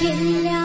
点亮。